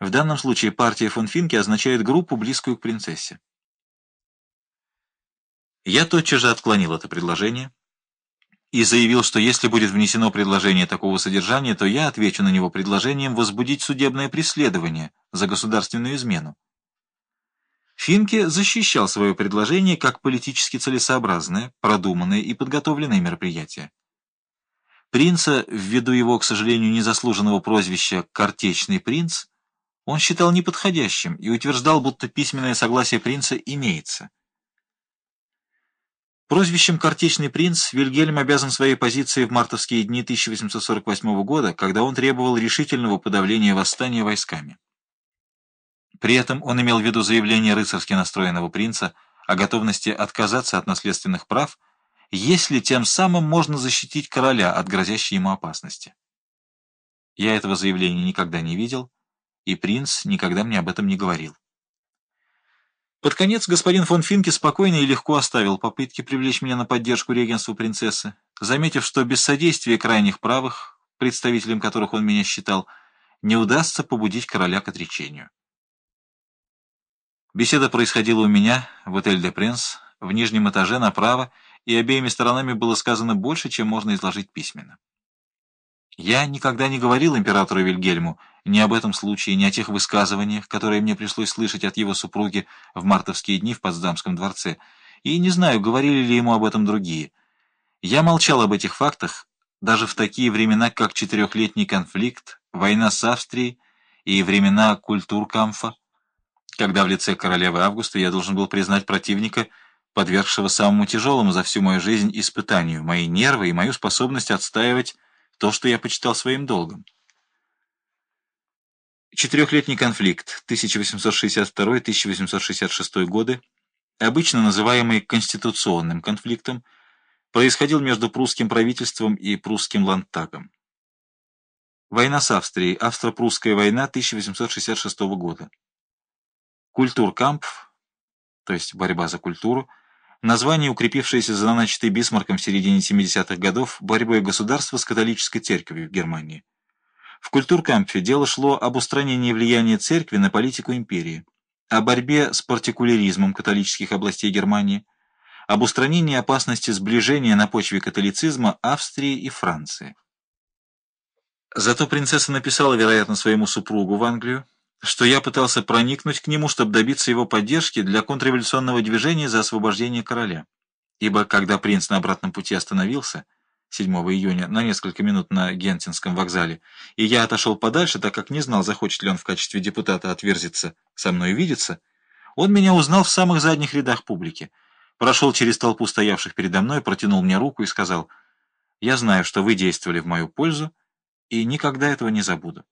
В данном случае партия фон Финке означает группу, близкую к принцессе. Я тотчас же отклонил это предложение и заявил, что если будет внесено предложение такого содержания, то я отвечу на него предложением возбудить судебное преследование за государственную измену. Финке защищал свое предложение как политически целесообразное, продуманное и подготовленное мероприятие. Принца, ввиду его, к сожалению, незаслуженного прозвища «картечный принц», он считал неподходящим и утверждал, будто письменное согласие принца имеется. Прозвищем «Картечный принц» Вильгельм обязан своей позиции в мартовские дни 1848 года, когда он требовал решительного подавления восстания войсками. При этом он имел в виду заявление рыцарски настроенного принца о готовности отказаться от наследственных прав, если тем самым можно защитить короля от грозящей ему опасности. Я этого заявления никогда не видел, и принц никогда мне об этом не говорил. Под конец господин фон Финке спокойно и легко оставил попытки привлечь меня на поддержку регенства принцессы, заметив, что без содействия крайних правых, представителем которых он меня считал, не удастся побудить короля к отречению. Беседа происходила у меня в отель «Де Пренс», в нижнем этаже направо, и обеими сторонами было сказано больше, чем можно изложить письменно. Я никогда не говорил императору Вильгельму ни об этом случае, ни о тех высказываниях, которые мне пришлось слышать от его супруги в мартовские дни в Потсдамском дворце, и не знаю, говорили ли ему об этом другие. Я молчал об этих фактах даже в такие времена, как четырехлетний конфликт, война с Австрией и времена культуркамфа, когда в лице королевы Августа я должен был признать противника, подвергшего самому тяжелому за всю мою жизнь испытанию, мои нервы и мою способность отстаивать то, что я почитал своим долгом. Четырехлетний конфликт 1862-1866 годы, обычно называемый конституционным конфликтом, происходил между прусским правительством и прусским ландтагом. Война с Австрией, Австро-прусская война 1866 года. Культуркамп, то есть борьба за культуру, Название, укрепившееся за начатой Бисмарком в середине 70-х годов борьбой государства с католической церковью в Германии. В культуркампфе дело шло об устранении влияния церкви на политику империи, о борьбе с партикуляризмом католических областей Германии, об устранении опасности сближения на почве католицизма Австрии и Франции. Зато принцесса написала, вероятно, своему супругу в Англию, что я пытался проникнуть к нему, чтобы добиться его поддержки для контрреволюционного движения за освобождение короля. Ибо когда принц на обратном пути остановился, 7 июня, на несколько минут на Гентинском вокзале, и я отошел подальше, так как не знал, захочет ли он в качестве депутата отверзиться со мной видеться, он меня узнал в самых задних рядах публики, прошел через толпу стоявших передо мной, протянул мне руку и сказал, «Я знаю, что вы действовали в мою пользу, и никогда этого не забуду».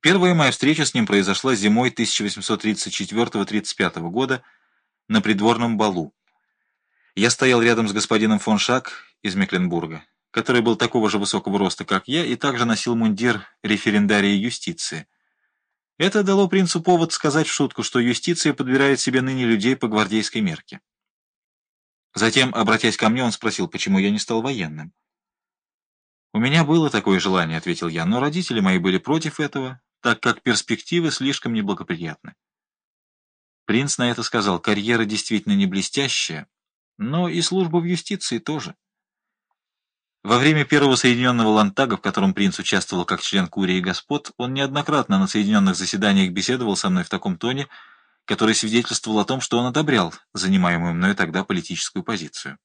Первая моя встреча с ним произошла зимой 1834-35 года на придворном балу. Я стоял рядом с господином фон Шак из Мекленбурга, который был такого же высокого роста, как я, и также носил мундир референдарии юстиции. Это дало принцу повод сказать в шутку, что юстиция подбирает себе ныне людей по гвардейской мерке. Затем, обратясь ко мне, он спросил, почему я не стал военным. «У меня было такое желание», — ответил я, — «но родители мои были против этого, так как перспективы слишком неблагоприятны. Принц на это сказал, карьера действительно не блестящая, но и служба в юстиции тоже. Во время первого Соединенного Лантага, в котором принц участвовал как член Курии господ, он неоднократно на Соединенных заседаниях беседовал со мной в таком тоне, который свидетельствовал о том, что он одобрял занимаемую мною тогда политическую позицию.